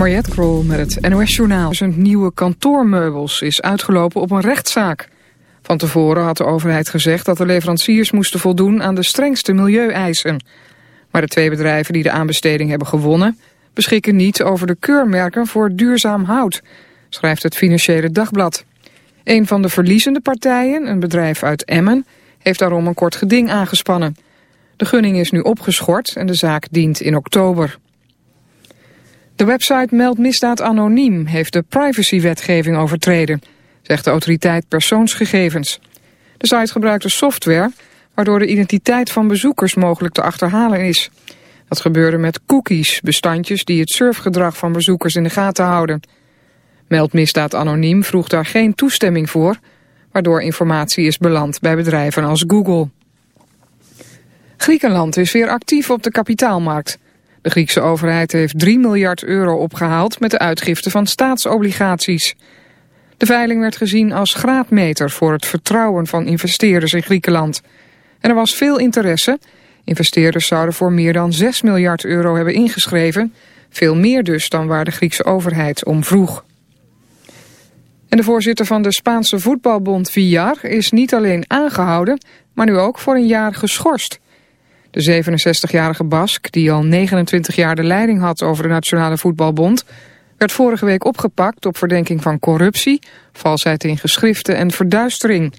Mariette Krol met het NOS Journaal. Zijn nieuwe kantoormeubels is uitgelopen op een rechtszaak. Van tevoren had de overheid gezegd dat de leveranciers moesten voldoen aan de strengste milieueisen. Maar de twee bedrijven die de aanbesteding hebben gewonnen... beschikken niet over de keurmerken voor duurzaam hout, schrijft het Financiële Dagblad. Een van de verliezende partijen, een bedrijf uit Emmen, heeft daarom een kort geding aangespannen. De gunning is nu opgeschort en de zaak dient in oktober. De website Meld Misdaad Anoniem heeft de privacywetgeving overtreden, zegt de autoriteit persoonsgegevens. De site gebruikt een software waardoor de identiteit van bezoekers mogelijk te achterhalen is. Dat gebeurde met cookies, bestandjes die het surfgedrag van bezoekers in de gaten houden. Meld Misdaad Anoniem vroeg daar geen toestemming voor, waardoor informatie is beland bij bedrijven als Google. Griekenland is weer actief op de kapitaalmarkt. De Griekse overheid heeft 3 miljard euro opgehaald met de uitgifte van staatsobligaties. De veiling werd gezien als graadmeter voor het vertrouwen van investeerders in Griekenland. En er was veel interesse. Investeerders zouden voor meer dan 6 miljard euro hebben ingeschreven. Veel meer dus dan waar de Griekse overheid om vroeg. En de voorzitter van de Spaanse voetbalbond Villar is niet alleen aangehouden, maar nu ook voor een jaar geschorst. De 67-jarige Bask, die al 29 jaar de leiding had over de Nationale Voetbalbond, werd vorige week opgepakt op verdenking van corruptie, valsheid in geschriften en verduistering.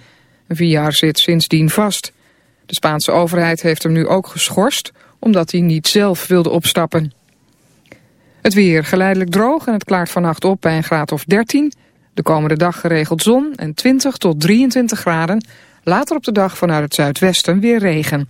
Villar zit sindsdien vast. De Spaanse overheid heeft hem nu ook geschorst, omdat hij niet zelf wilde opstappen. Het weer geleidelijk droog en het klaart vannacht op bij een graad of 13. De komende dag geregeld zon en 20 tot 23 graden. Later op de dag vanuit het zuidwesten weer regen.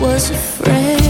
was afraid.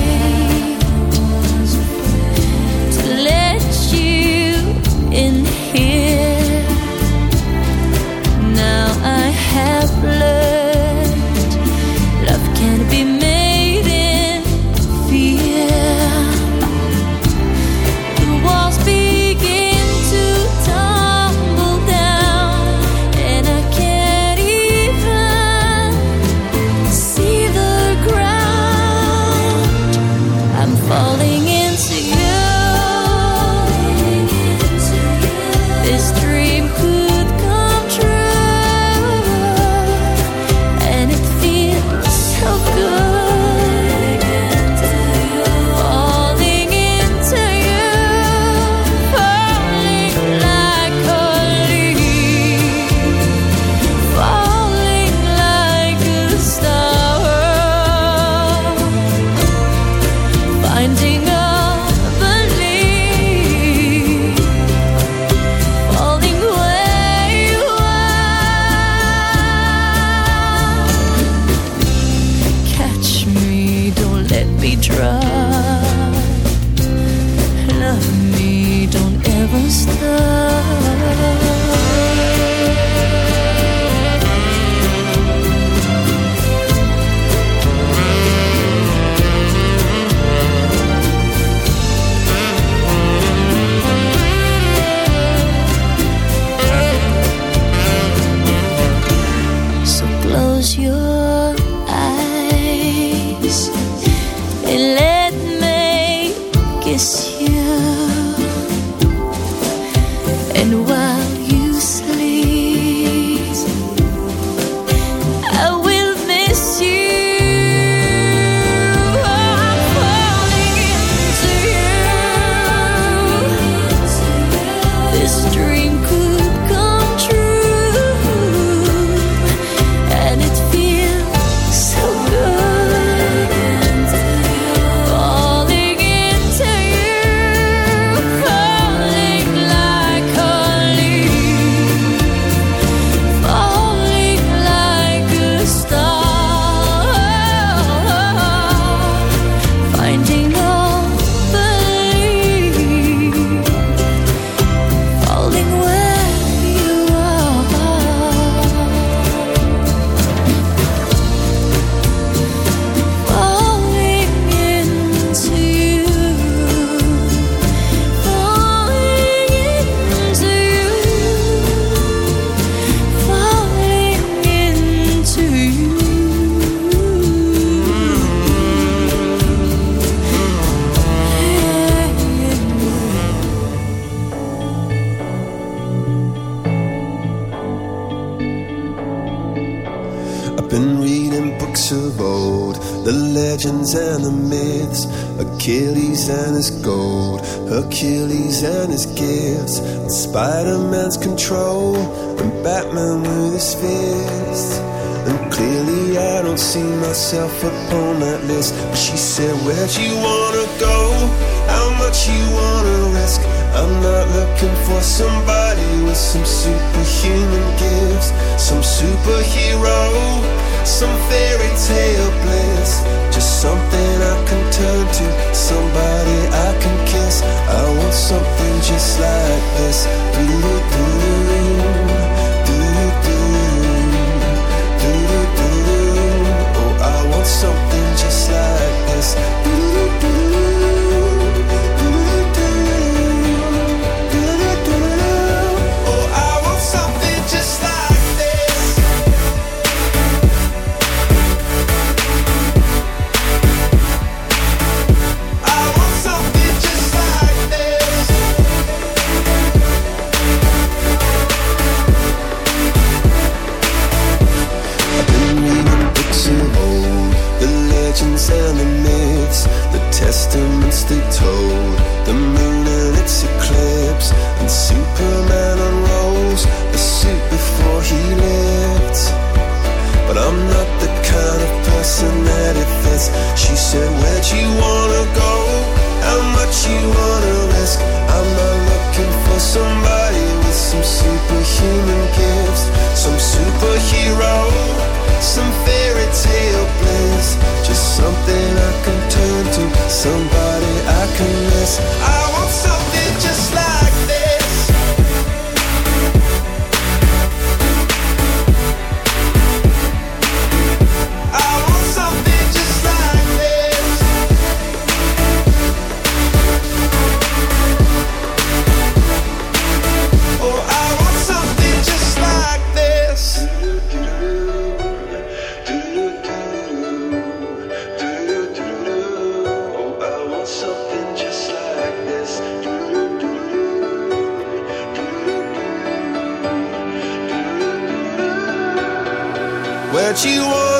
Where she you want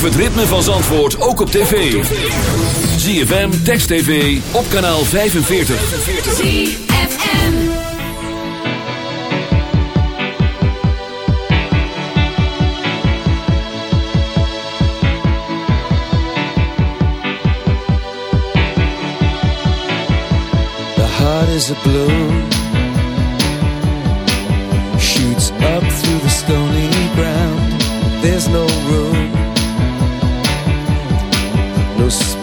Beleef het ritme van Zandvoort ook op tv. ZFM, Text TV, op kanaal 45. ZFM The heart is a blue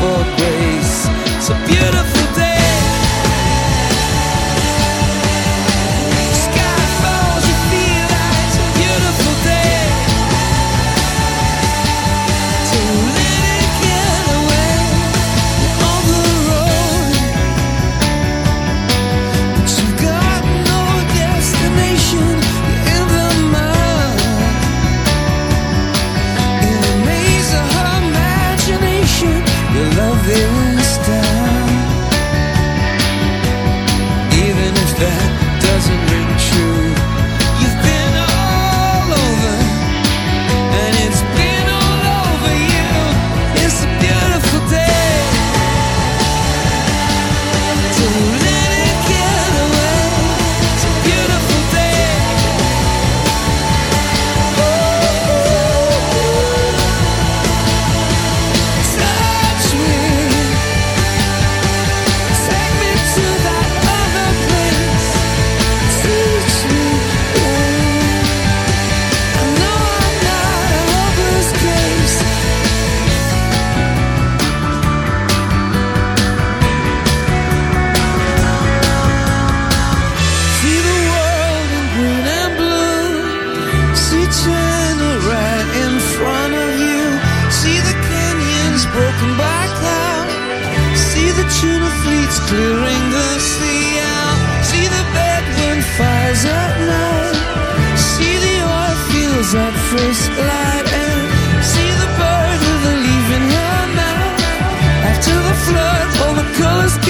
for grace. So beautiful. clearing the sea out. See the bedroom fires at night. See the oil fields at first light. And see the bird with a leaf in her mouth. After the flood, all the colors.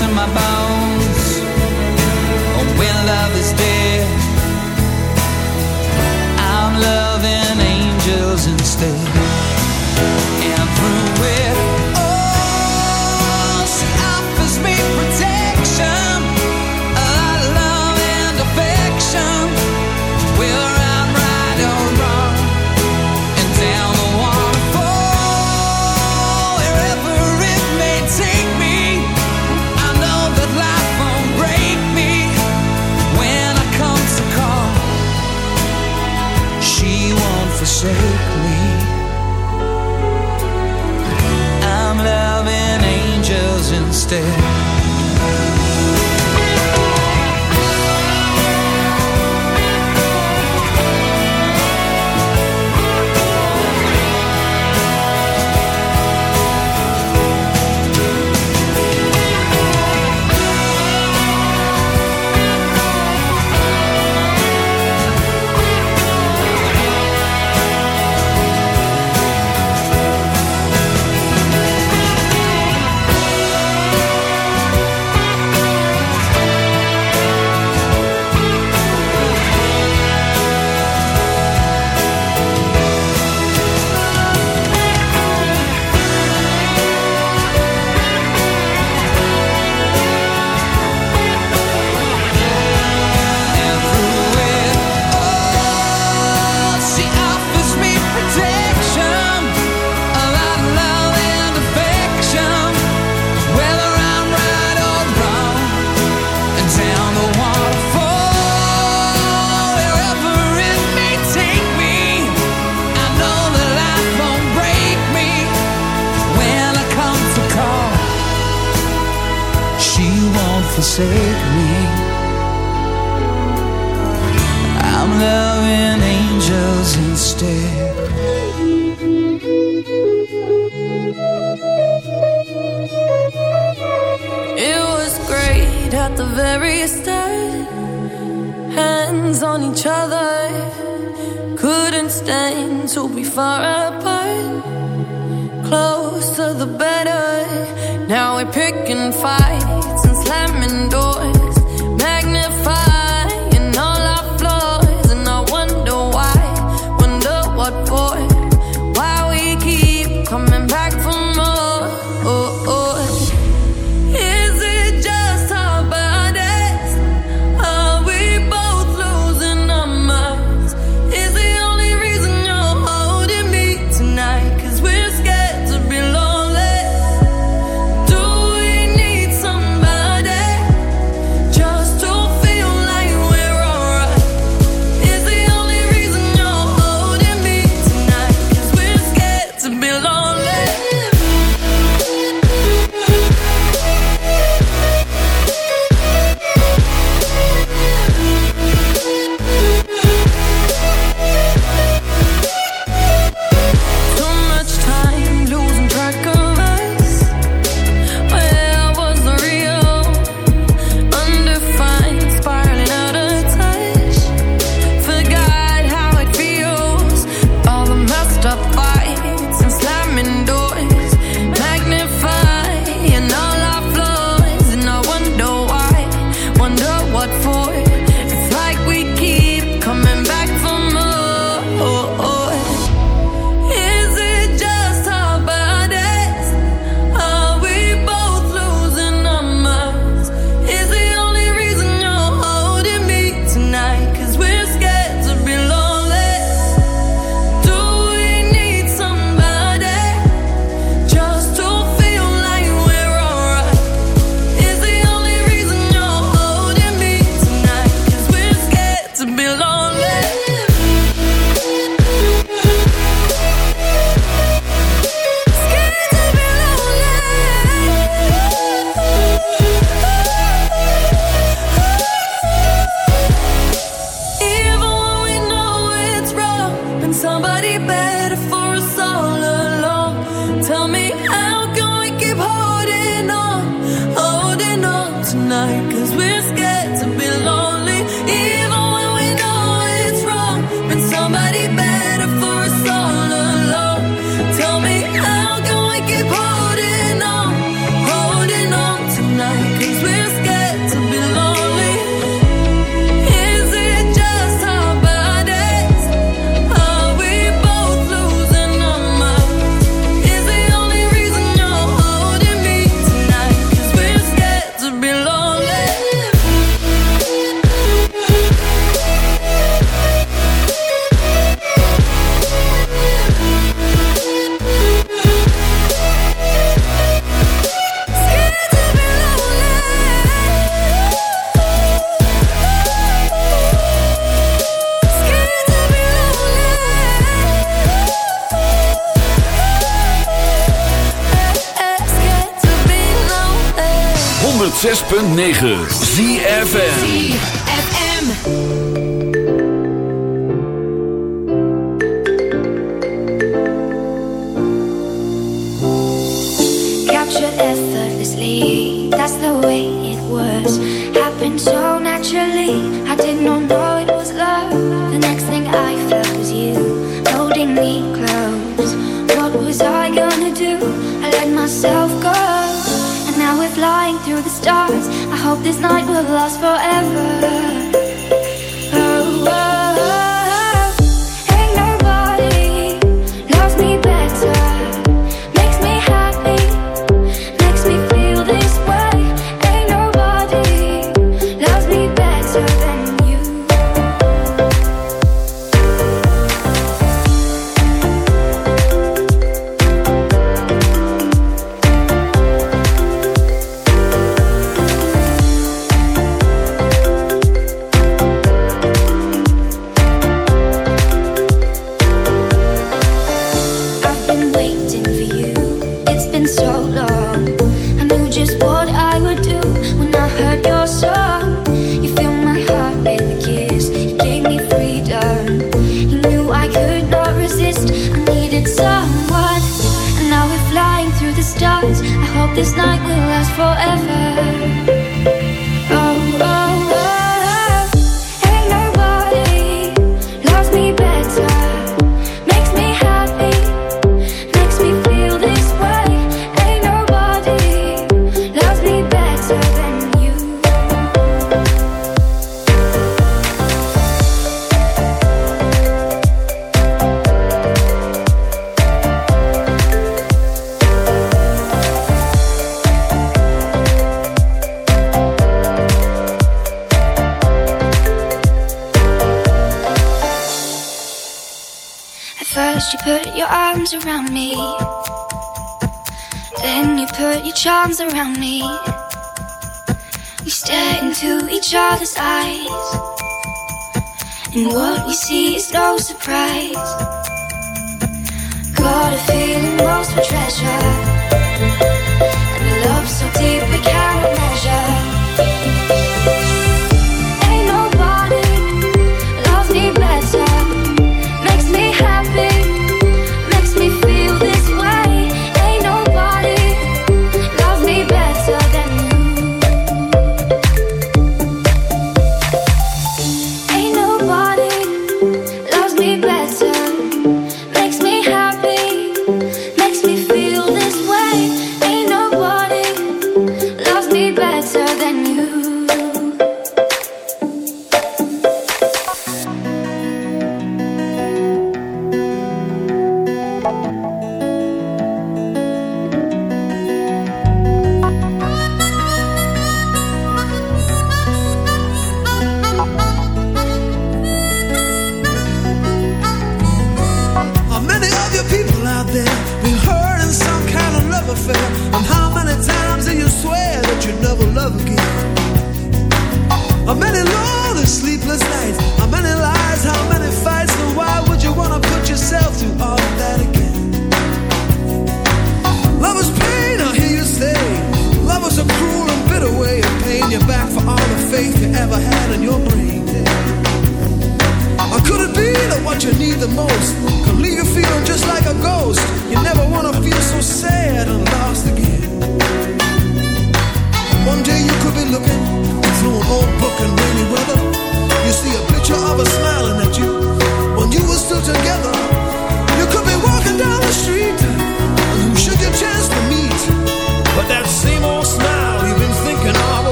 to my bones. When love is dead I'm loving angels instead. 106.9 ZFN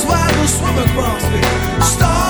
The river's wide, we'll swim across me. Starting